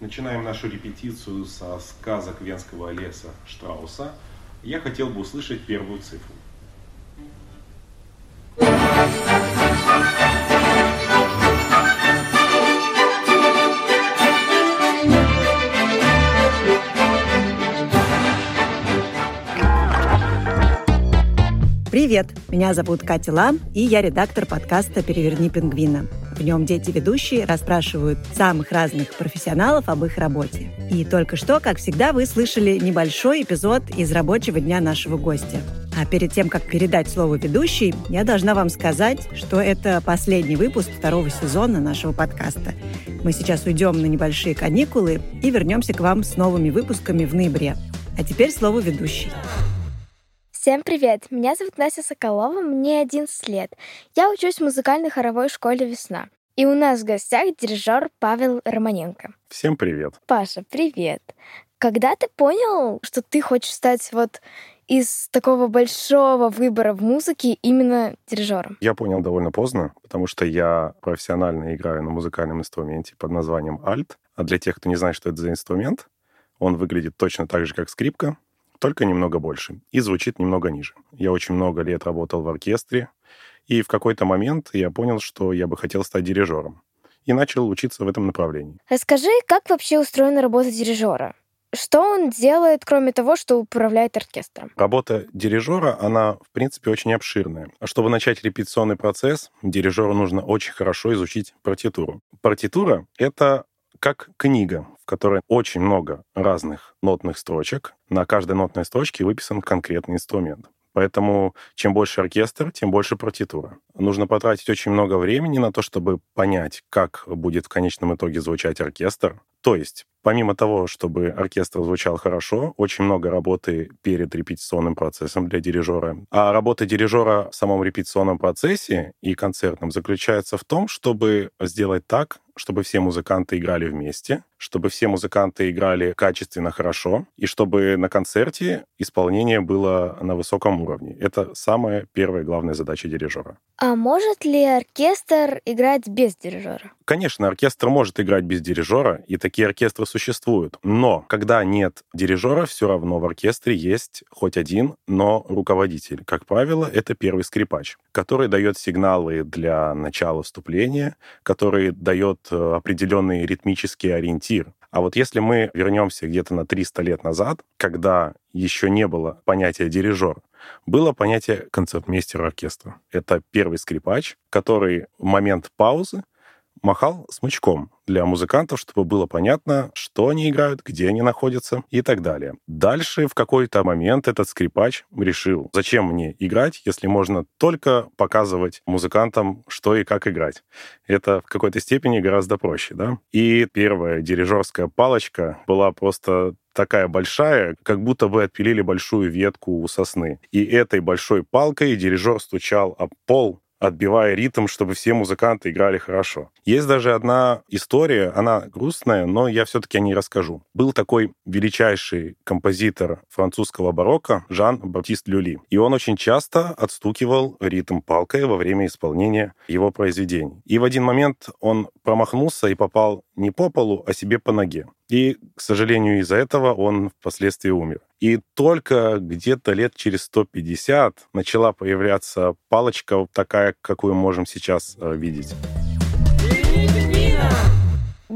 Начинаем нашу репетицию со сказок Венского леса Штрауса. Я хотел бы услышать первую цифру. Привет! Меня зовут Катя Лам, и я редактор подкаста «Переверни пингвина». В нем дети-ведущие расспрашивают самых разных профессионалов об их работе. И только что, как всегда, вы слышали небольшой эпизод из рабочего дня нашего гостя. А перед тем, как передать слово ведущей, я должна вам сказать, что это последний выпуск второго сезона нашего подкаста. Мы сейчас уйдем на небольшие каникулы и вернемся к вам с новыми выпусками в ноябре. А теперь слово ведущей. Всем привет! Меня зовут Настя Соколова, мне 11 лет. Я учусь в музыкальной хоровой школе «Весна». И у нас в гостях дирижер Павел Романенко. Всем привет! Паша, привет! Когда ты понял, что ты хочешь стать вот из такого большого выбора в музыке именно дирижером? Я понял довольно поздно, потому что я профессионально играю на музыкальном инструменте под названием альт. А для тех, кто не знает, что это за инструмент, он выглядит точно так же, как скрипка, только немного больше, и звучит немного ниже. Я очень много лет работал в оркестре, и в какой-то момент я понял, что я бы хотел стать дирижером, и начал учиться в этом направлении. Расскажи, как вообще устроена работа дирижера? Что он делает, кроме того, что управляет оркестром? Работа дирижера, она, в принципе, очень обширная. А чтобы начать репетиционный процесс, дирижеру нужно очень хорошо изучить партитуру. Партитура — это как книга, в которой очень много разных нотных строчек. На каждой нотной строчке выписан конкретный инструмент. Поэтому чем больше оркестр, тем больше партитура. Нужно потратить очень много времени на то, чтобы понять, как будет в конечном итоге звучать оркестр. То есть, помимо того, чтобы оркестр звучал хорошо, очень много работы перед репетиционным процессом для дирижера. А работа дирижера в самом репетиционном процессе и концертном заключается в том, чтобы сделать так, чтобы все музыканты играли вместе, чтобы все музыканты играли качественно хорошо, и чтобы на концерте исполнение было на высоком уровне. Это самая первая главная задача дирижера. А может ли оркестр играть без дирижера? Конечно, оркестр может играть без дирижера, и такие оркестры существуют. Но когда нет дирижера, все равно в оркестре есть хоть один, но руководитель. Как правило, это первый скрипач, который дает сигналы для начала вступления, который дает э, определенный ритмический ориентир. А вот если мы вернемся где-то на 300 лет назад, когда еще не было понятия дирижер, было понятие концертмейстера оркестра. Это первый скрипач, который в момент паузы махал смычком для музыкантов, чтобы было понятно, что они играют, где они находятся и так далее. Дальше в какой-то момент этот скрипач решил, зачем мне играть, если можно только показывать музыкантам, что и как играть. Это в какой-то степени гораздо проще, да? И первая дирижерская палочка была просто такая большая, как будто бы отпилили большую ветку у сосны. И этой большой палкой дирижер стучал об пол отбивая ритм, чтобы все музыканты играли хорошо. Есть даже одна история, она грустная, но я все-таки о ней расскажу. Был такой величайший композитор французского барокко Жан-Баптист Люли. И он очень часто отстукивал ритм палкой во время исполнения его произведений. И в один момент он промахнулся и попал не по полу, а себе по ноге. И, к сожалению, из-за этого он впоследствии умер. И только где-то лет через 150 начала появляться палочка такая, какую мы можем сейчас э, видеть.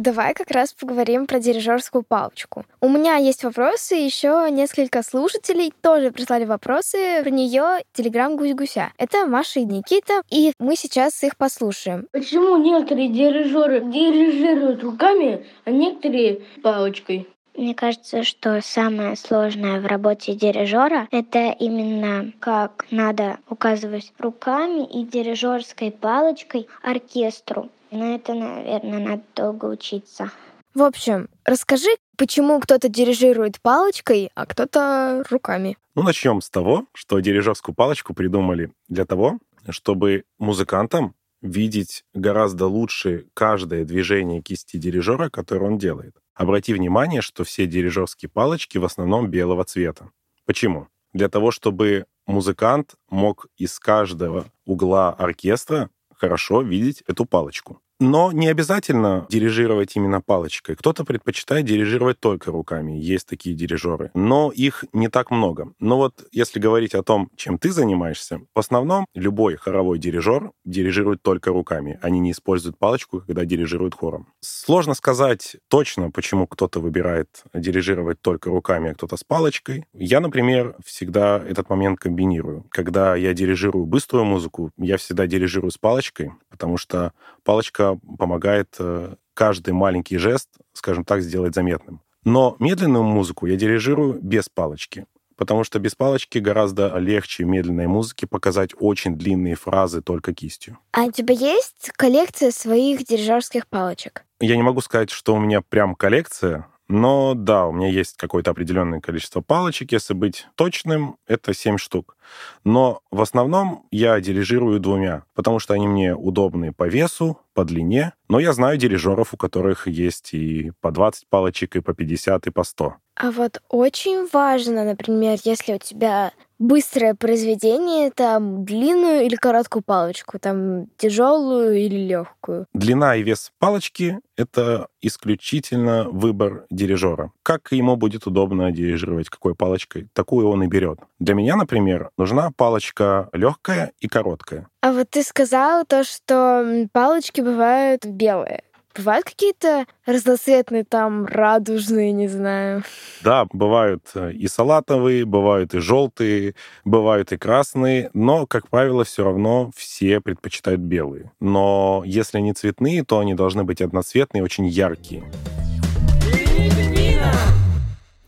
Давай как раз поговорим про дирижерскую палочку. У меня есть вопросы, еще несколько слушателей тоже прислали вопросы про нее телеграм гусь-гуся. Это Маша и Никита, и мы сейчас их послушаем. Почему некоторые дирижеры дирижируют руками, а некоторые палочкой? Мне кажется, что самое сложное в работе дирижера это именно как надо указывать руками и дирижерской палочкой оркестру. Но это, наверное, надо долго учиться. В общем, расскажи, почему кто-то дирижирует палочкой, а кто-то руками. Ну, начнем с того, что дирижерскую палочку придумали для того, чтобы музыкантам видеть гораздо лучше каждое движение кисти дирижера, которое он делает. Обрати внимание, что все дирижерские палочки в основном белого цвета. Почему? Для того, чтобы музыкант мог из каждого угла оркестра хорошо видеть эту палочку. Но не обязательно дирижировать именно палочкой. Кто-то предпочитает дирижировать только руками. Есть такие дирижеры. Но их не так много. Но вот если говорить о том, чем ты занимаешься, в основном любой хоровой дирижер дирижирует только руками. Они не используют палочку, когда дирижируют хором. Сложно сказать точно, почему кто-то выбирает дирижировать только руками, а кто-то с палочкой. Я, например, всегда этот момент комбинирую. Когда я дирижирую быструю музыку, я всегда дирижирую с палочкой, потому что палочка помогает э, каждый маленький жест, скажем так, сделать заметным. Но медленную музыку я дирижирую без палочки, потому что без палочки гораздо легче медленной музыке показать очень длинные фразы только кистью. А у тебя есть коллекция своих дирижерских палочек? Я не могу сказать, что у меня прям коллекция, но да, у меня есть какое-то определенное количество палочек. Если быть точным, это 7 штук. Но в основном я дирижирую двумя, потому что они мне удобны по весу, по длине. Но я знаю дирижеров, у которых есть и по 20 палочек, и по 50, и по 100. А вот очень важно, например, если у тебя быстрое произведение, там длинную или короткую палочку, там тяжелую или легкую. Длина и вес палочки — это исключительно выбор дирижера. Как ему будет удобно дирижировать, какой палочкой, такую он и берет. Для меня, например, нужна палочка легкая и короткая. А вот ты сказала то, что палочки бывают белые. Бывают какие-то разноцветные, там, радужные, не знаю. Да, бывают э, и салатовые, бывают и желтые, бывают и красные, но, как правило, все равно все предпочитают белые. Но если они цветные, то они должны быть одноцветные, очень яркие.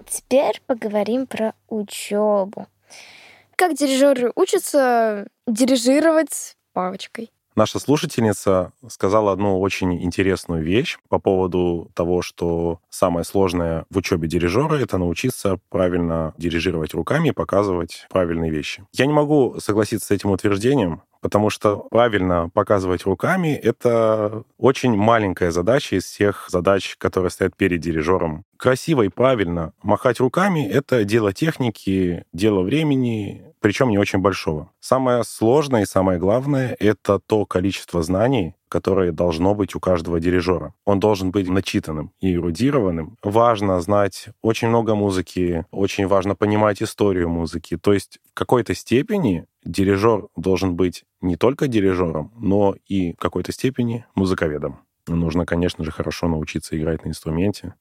Теперь поговорим про учебу. Как дирижеры учатся дирижировать палочкой? Наша слушательница сказала одну очень интересную вещь по поводу того, что самое сложное в учебе дирижера — это научиться правильно дирижировать руками и показывать правильные вещи. Я не могу согласиться с этим утверждением, потому что правильно показывать руками — это очень маленькая задача из всех задач, которые стоят перед дирижером. Красиво и правильно махать руками — это дело техники, дело времени, причем не очень большого. Самое сложное и самое главное — это то количество знаний, которое должно быть у каждого дирижера. Он должен быть начитанным и эрудированным. Важно знать очень много музыки, очень важно понимать историю музыки. То есть в какой-то степени дирижер должен быть не только дирижером, но и в какой-то степени музыковедом. Нужно, конечно же, хорошо научиться играть на инструменте,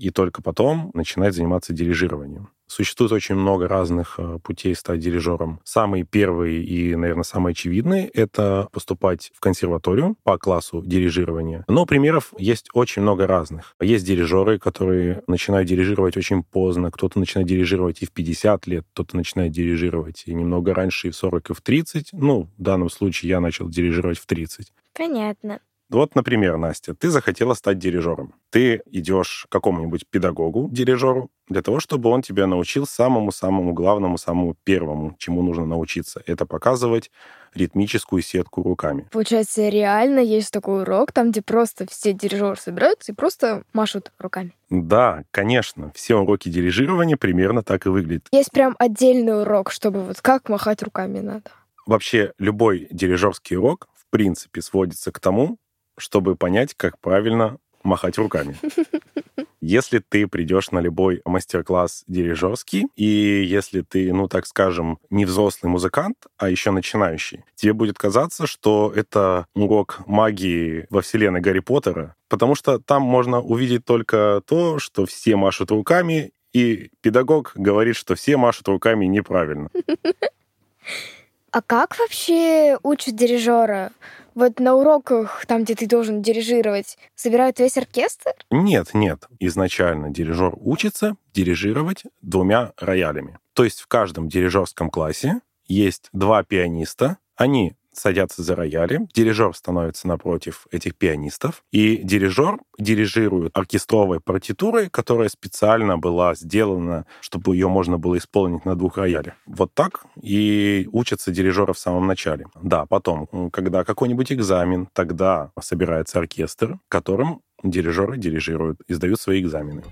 и только потом начинать заниматься дирижированием. Существует очень много разных э, путей стать дирижером. Самый первый и, наверное, самый очевидный — это поступать в консерваторию по классу дирижирования. Но примеров есть очень много разных. Есть дирижеры, которые начинают дирижировать очень поздно. Кто-то начинает дирижировать и в 50 лет, кто-то начинает дирижировать и немного раньше, и в 40, и в 30. Ну, в данном случае я начал дирижировать в 30. Понятно. Вот, например, Настя, ты захотела стать дирижером. Ты идешь к какому-нибудь педагогу, дирижеру, для того, чтобы он тебя научил самому-самому главному, самому первому, чему нужно научиться. Это показывать ритмическую сетку руками. Получается, реально есть такой урок, там, где просто все дирижеры собираются и просто машут руками. Да, конечно. Все уроки дирижирования примерно так и выглядят. Есть прям отдельный урок, чтобы вот как махать руками надо. Вообще, любой дирижерский урок, в принципе, сводится к тому, чтобы понять, как правильно махать руками. Если ты придешь на любой мастер-класс дирижерский, и если ты, ну, так скажем, не взрослый музыкант, а еще начинающий, тебе будет казаться, что это урок магии во вселенной Гарри Поттера, потому что там можно увидеть только то, что все машут руками, и педагог говорит, что все машут руками неправильно. А как вообще учат дирижера? Вот на уроках, там, где ты должен дирижировать, собирают весь оркестр? Нет, нет. Изначально дирижер учится дирижировать двумя роялями. То есть в каждом дирижерском классе есть два пианиста. Они садятся за рояли, дирижер становится напротив этих пианистов, и дирижер дирижирует оркестровой партитурой, которая специально была сделана, чтобы ее можно было исполнить на двух роялях. Вот так и учатся дирижеры в самом начале. Да, потом, когда какой-нибудь экзамен, тогда собирается оркестр, которым дирижеры дирижируют, издают свои экзамены.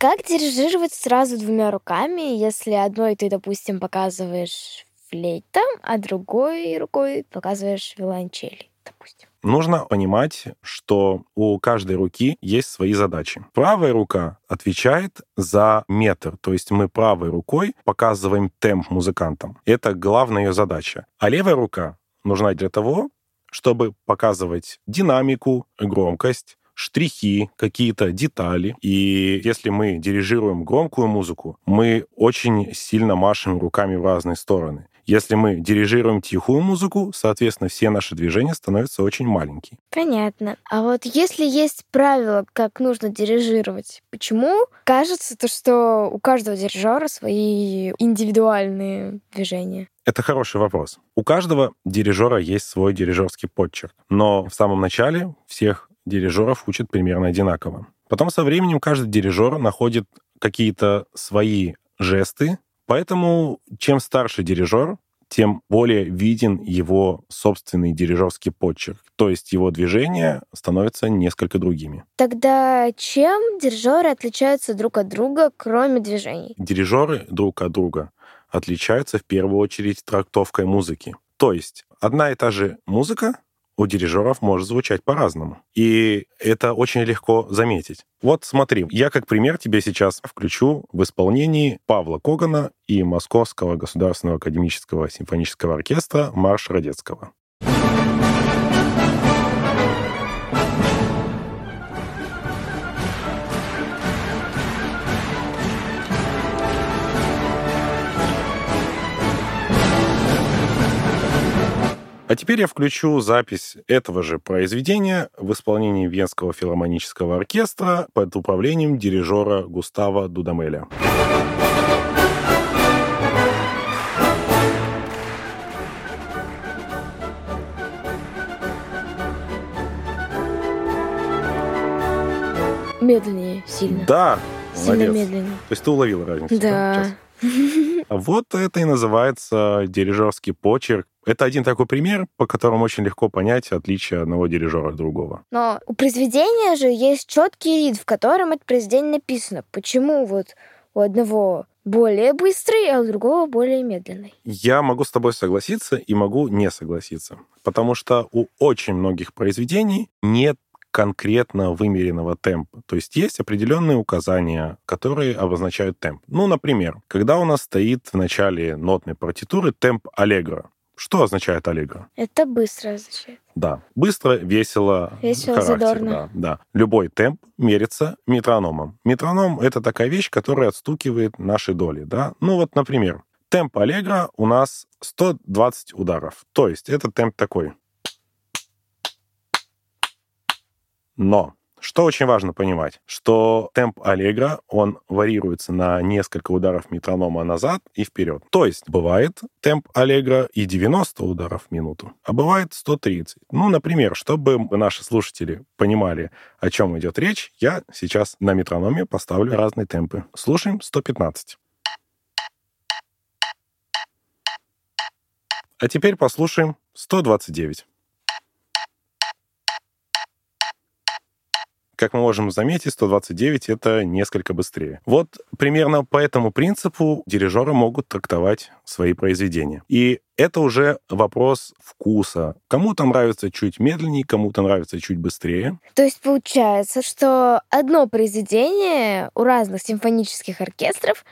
Как дирижировать сразу двумя руками, если одной ты, допустим, показываешь флейта, а другой рукой показываешь виолончели, допустим. Нужно понимать, что у каждой руки есть свои задачи. Правая рука отвечает за метр, то есть мы правой рукой показываем темп музыкантам. Это главная ее задача. А левая рука нужна для того, чтобы показывать динамику, громкость, штрихи, какие-то детали. И если мы дирижируем громкую музыку, мы очень сильно машем руками в разные стороны. Если мы дирижируем тихую музыку, соответственно, все наши движения становятся очень маленькие. Понятно. А вот если есть правила, как нужно дирижировать, почему кажется то, что у каждого дирижера свои индивидуальные движения? Это хороший вопрос. У каждого дирижера есть свой дирижерский подчерк. Но в самом начале всех дирижеров учат примерно одинаково. Потом со временем каждый дирижер находит какие-то свои жесты, поэтому чем старше дирижер, тем более виден его собственный дирижерский почерк. То есть его движения становятся несколько другими. Тогда чем дирижеры отличаются друг от друга, кроме движений? Дирижеры друг от друга отличаются в первую очередь трактовкой музыки. То есть одна и та же музыка у дирижеров может звучать по-разному. И это очень легко заметить. Вот смотри, я как пример тебе сейчас включу в исполнении Павла Когана и Московского государственного академического симфонического оркестра «Марш Радецкого». А теперь я включу запись этого же произведения в исполнении Венского филармонического оркестра под управлением дирижера Густава Дудамеля. Медленнее, сильно. Да, Сильно молодец. медленнее. То есть ты уловил разницу? Да. сейчас? Вот это и называется дирижерский почерк. Это один такой пример, по которому очень легко понять отличие одного дирижера от другого. Но у произведения же есть четкий рит, в котором это произведение написано. Почему вот у одного более быстрый, а у другого более медленный? Я могу с тобой согласиться и могу не согласиться, потому что у очень многих произведений нет конкретно вымеренного темпа. То есть есть определенные указания, которые обозначают темп. Ну, например, когда у нас стоит в начале нотной партитуры темп аллегро. Что означает аллегро? Это быстро означает. Да, быстро, весело, Весело, характер, задорно. Да, да. Любой темп мерится метрономом. Метроном — это такая вещь, которая отстукивает наши доли. Да? Ну вот, например, темп аллегро у нас 120 ударов. То есть это темп такой. Но что очень важно понимать, что темп аллегро, он варьируется на несколько ударов метронома назад и вперед. То есть бывает темп аллегро и 90 ударов в минуту, а бывает 130. Ну, например, чтобы наши слушатели понимали, о чем идет речь, я сейчас на метрономе поставлю разные темпы. Слушаем 115. А теперь послушаем 129. Как мы можем заметить, 129 — это несколько быстрее. Вот примерно по этому принципу дирижеры могут трактовать свои произведения. И это уже вопрос вкуса. Кому-то нравится чуть медленнее, кому-то нравится чуть быстрее. То есть получается, что одно произведение у разных симфонических оркестров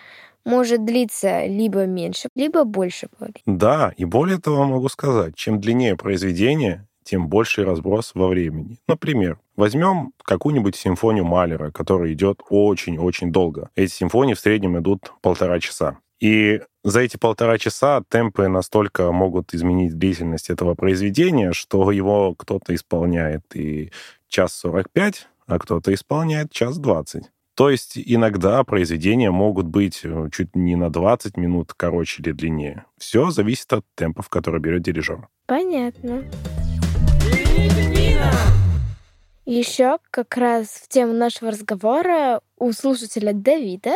может длиться либо меньше, либо больше. Да, и более того могу сказать, чем длиннее произведение, тем больший разброс во времени. Например, возьмем какую-нибудь симфонию Малера, которая идет очень-очень долго. Эти симфонии в среднем идут полтора часа. И за эти полтора часа темпы настолько могут изменить длительность этого произведения, что его кто-то исполняет и час сорок пять, а кто-то исполняет час двадцать. То есть иногда произведения могут быть э, чуть не на 20 минут короче или длиннее. Все зависит от темпов, которые берет дирижер. Понятно. Еще как раз в тему нашего разговора у слушателя Давида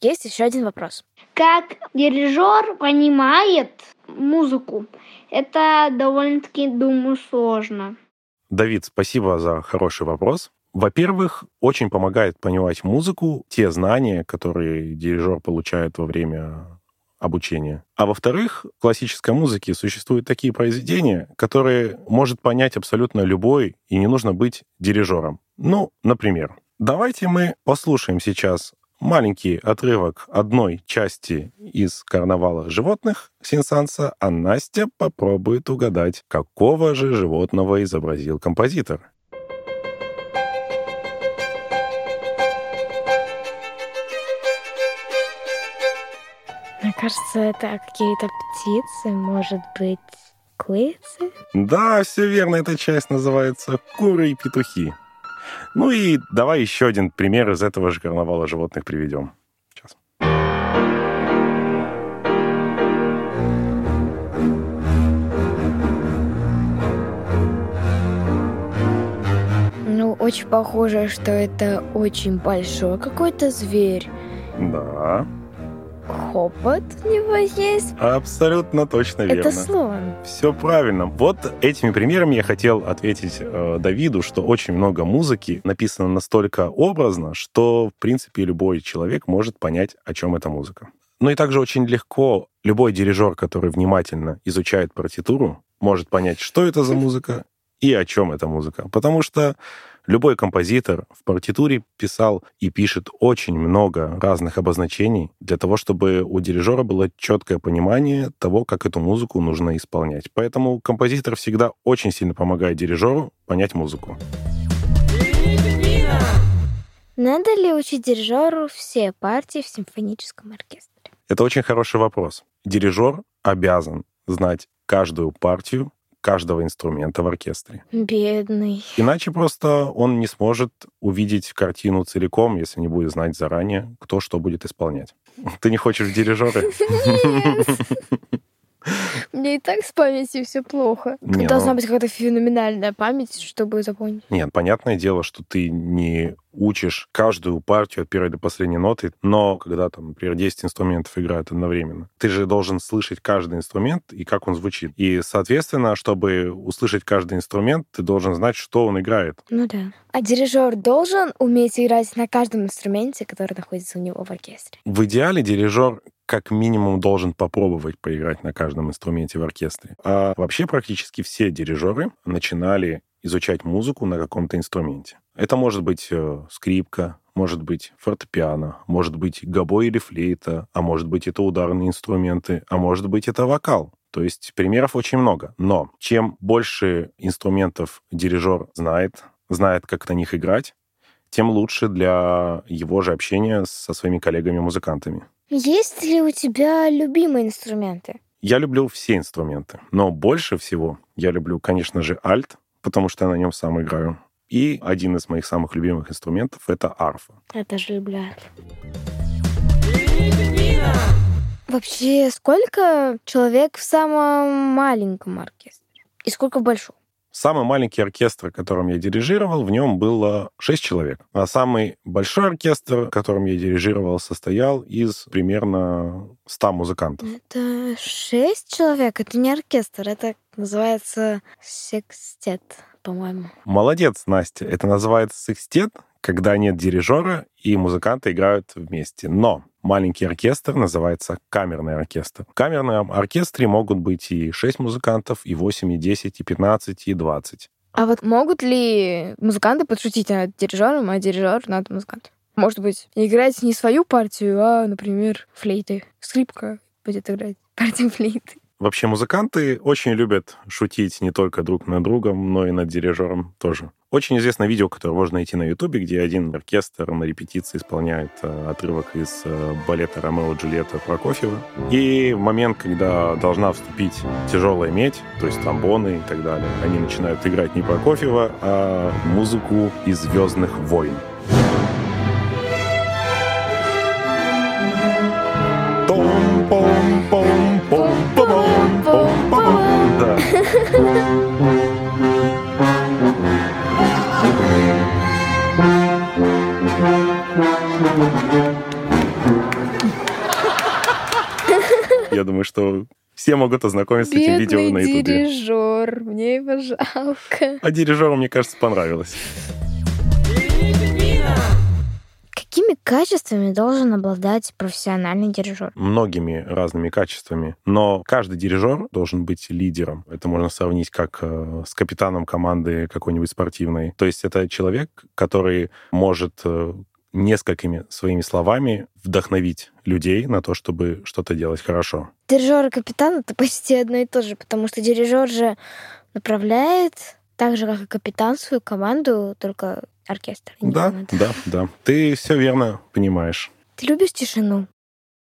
есть еще один вопрос. Как дирижер понимает музыку, это довольно-таки, думаю, сложно. Давид, спасибо за хороший вопрос. Во-первых, очень помогает понимать музыку, те знания, которые дирижер получает во время обучения. А во-вторых, в классической музыке существуют такие произведения, которые может понять абсолютно любой, и не нужно быть дирижером. Ну, например, давайте мы послушаем сейчас маленький отрывок одной части из «Карнавала животных» Синсанса, а Настя попробует угадать, какого же животного изобразил композитор. Кажется, это какие-то птицы, может быть, курицы? Да, все верно, эта часть называется «Куры и петухи». Ну и давай еще один пример из этого же карнавала животных приведем. Сейчас. Ну, очень похоже, что это очень большой какой-то зверь. Да, Хобот у него есть. абсолютно точно верно. Это слон. Все правильно. Вот этими примерами я хотел ответить э, Давиду, что очень много музыки написано настолько образно, что, в принципе, любой человек может понять, о чем эта музыка. Ну и также очень легко любой дирижер, который внимательно изучает партитуру, может понять, что это за музыка и о чем эта музыка. Потому что любой композитор в партитуре писал и пишет очень много разных обозначений для того, чтобы у дирижера было четкое понимание того, как эту музыку нужно исполнять. Поэтому композитор всегда очень сильно помогает дирижеру понять музыку. Надо ли учить дирижеру все партии в симфоническом оркестре? Это очень хороший вопрос. Дирижер обязан знать каждую партию каждого инструмента в оркестре. Бедный. Иначе просто он не сможет увидеть картину целиком, если не будет знать заранее, кто что будет исполнять. Ты не хочешь в Мне и так с памятью все плохо. Не, Должна ну- быть какая-то феноменальная память, чтобы запомнить. Нет, понятное дело, что ты не учишь каждую партию от первой до последней ноты, но когда там, например, 10 инструментов играют одновременно, ты же должен слышать каждый инструмент и как он звучит. И, соответственно, чтобы услышать каждый инструмент, ты должен знать, что он играет. Ну да. А дирижер должен уметь играть на каждом инструменте, который находится у него в оркестре. В идеале дирижер как минимум должен попробовать поиграть на каждом инструменте в оркестре. А вообще практически все дирижеры начинали изучать музыку на каком-то инструменте. Это может быть э, скрипка, может быть фортепиано, может быть гобой или флейта, а может быть это ударные инструменты, а может быть это вокал. То есть примеров очень много. Но чем больше инструментов дирижер знает, знает, как на них играть, тем лучше для его же общения со своими коллегами-музыкантами. Есть ли у тебя любимые инструменты? Я люблю все инструменты, но больше всего я люблю, конечно же, альт, потому что я на нем сам играю. И один из моих самых любимых инструментов — это арфа. Я тоже люблю арфу. Вообще, сколько человек в самом маленьком оркестре? И сколько в большом? Самый маленький оркестр, которым я дирижировал, в нем было 6 человек. А самый большой оркестр, которым я дирижировал, состоял из примерно 100 музыкантов. Это шесть человек, это не оркестр, это называется секстет, по-моему. Молодец, Настя. Это называется секстет, когда нет дирижера и музыканты играют вместе. Но маленький оркестр называется камерный оркестр. В камерном оркестре могут быть и 6 музыкантов, и 8, и 10, и 15, и 20. А вот могут ли музыканты подшутить над дирижером, а дирижер над музыкантом? Может быть, играть не свою партию, а, например, флейты. Скрипка будет играть партию флейты. Вообще музыканты очень любят шутить не только друг над другом, но и над дирижером тоже. Очень известное видео, которое можно найти на Ютубе, где один оркестр на репетиции исполняет э, отрывок из э, балета «Ромео и Джульетта» Прокофьева. И в момент, когда должна вступить тяжелая медь, то есть тромбоны и так далее, они начинают играть не Прокофьева, а музыку из «Звездных войн». Том-пом-пом-пом-пом-пом-пом. Да. Я думаю, что все могут ознакомиться с этим видео на Бедный Ютубе. дирижер, мне его жалко. А дирижеру, мне кажется, понравилось. Какими какими качествами должен обладать профессиональный дирижер? Многими разными качествами. Но каждый дирижер должен быть лидером. Это можно сравнить как э, с капитаном команды какой-нибудь спортивной. То есть это человек, который может э, несколькими своими словами вдохновить людей на то, чтобы что-то делать хорошо. Дирижер и капитан это почти одно и то же, потому что дирижер же направляет так же, как и капитан свою команду, только оркестр. Да, команда. да, да. Ты все верно понимаешь. Ты любишь тишину?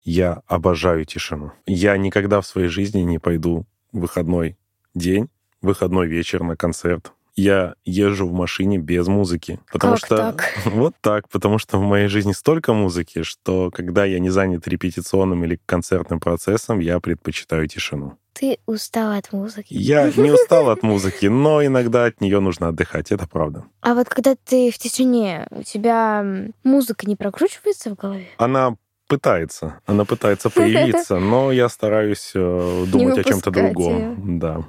Я обожаю тишину. Я никогда в своей жизни не пойду в выходной день, выходной вечер на концерт. Я езжу в машине без музыки. Потому Как что так? вот так, потому что в моей жизни столько музыки, что когда я не занят репетиционным или концертным процессом, я предпочитаю тишину. Ты устал от музыки. Я не устал от музыки, но иногда от нее нужно отдыхать, это правда. А вот когда ты в тишине, у тебя музыка не прокручивается в голове? Она пытается, она пытается появиться, но я стараюсь э, думать о чем-то другом. Да.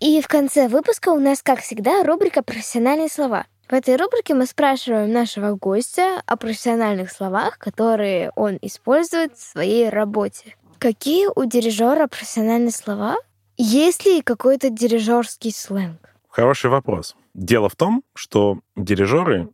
И в конце выпуска у нас, как всегда, рубрика «Профессиональные слова». В этой рубрике мы спрашиваем нашего гостя о профессиональных словах, которые он использует в своей работе. Какие у дирижера профессиональные слова? Есть ли какой-то дирижерский сленг? Хороший вопрос. Дело в том, что дирижеры,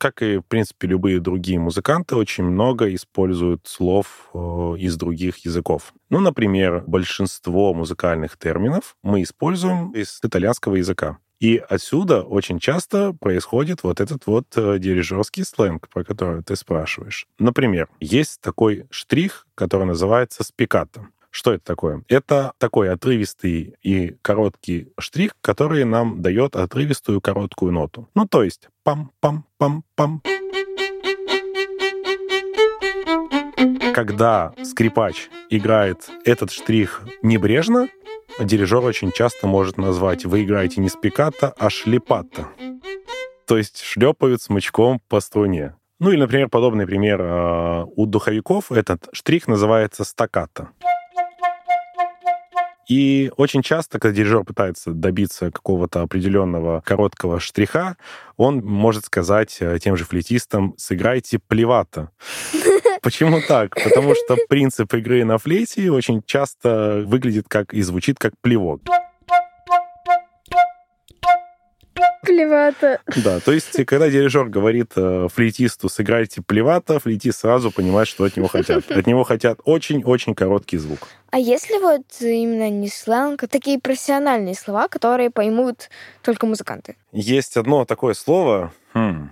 как и, в принципе, любые другие музыканты, очень много используют слов э, из других языков. Ну, например, большинство музыкальных терминов мы используем из итальянского языка. И отсюда очень часто происходит вот этот вот э, дирижерский сленг, про который ты спрашиваешь. Например, есть такой штрих, который называется спикато. Что это такое? Это такой отрывистый и короткий штрих, который нам дает отрывистую короткую ноту. Ну, то есть пам-пам-пам-пам. Когда скрипач играет этот штрих небрежно, дирижер очень часто может назвать «Вы играете не спиката, а шлепата». То есть шлепают смычком по струне. Ну или, например, подобный пример э, у духовиков этот штрих называется стаката. И очень часто, когда дирижер пытается добиться какого-то определенного короткого штриха, он может сказать э, тем же флейтистам «сыграйте плевато». Почему так? Потому что принцип игры на флейте очень часто выглядит как и звучит как плевок. Клевато. Да, то есть, когда дирижер говорит э, флейтисту «сыграйте плевато», флейтист сразу понимает, что от него хотят. От него хотят очень-очень короткий звук. А если вот именно не сленг, а такие профессиональные слова, которые поймут только музыканты? Есть одно такое слово, хм,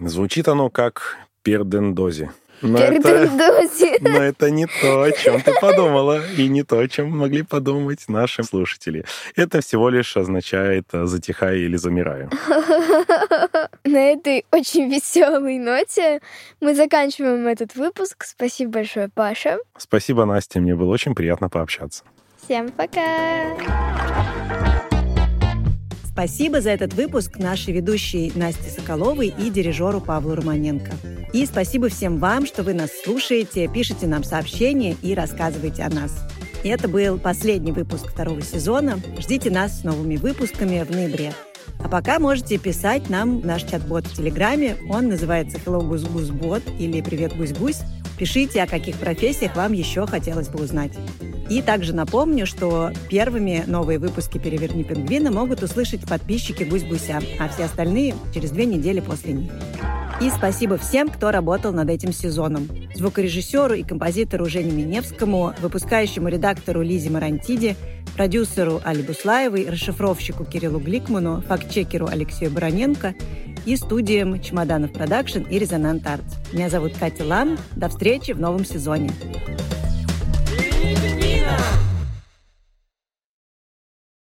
звучит оно как пердендози. Но это, но это не то, о чем ты подумала, и не то, о чем могли подумать наши слушатели. Это всего лишь означает э, «затихай» или «замираю». На этой очень веселой ноте мы заканчиваем этот выпуск. Спасибо большое, Паша. Спасибо, Настя, мне было очень приятно пообщаться. Всем пока! Спасибо за этот выпуск нашей ведущей Насте Соколовой и дирижеру Павлу Романенко. И спасибо всем вам, что вы нас слушаете, пишете нам сообщения и рассказываете о нас. Это был последний выпуск второго сезона. Ждите нас с новыми выпусками в ноябре. А пока можете писать нам наш чат-бот в Телеграме. Он называется Hello Гусь Гусь Бот или Привет Гусь Гусь. Пишите, о каких профессиях вам еще хотелось бы узнать. И также напомню, что первыми новые выпуски «Переверни пингвина» могут услышать подписчики «Гусь-гуся», а все остальные через две недели после них. И спасибо всем, кто работал над этим сезоном. Звукорежиссеру и композитору Жене Миневскому, выпускающему редактору Лизе Марантиди, продюсеру Али Буслаевой, расшифровщику Кириллу Гликману, фактчекеру Алексею Бароненко и студиям «Чемоданов Продакшн» и «Резонант Артс». Меня зовут Катя Лам. До встречи в новом сезоне. Even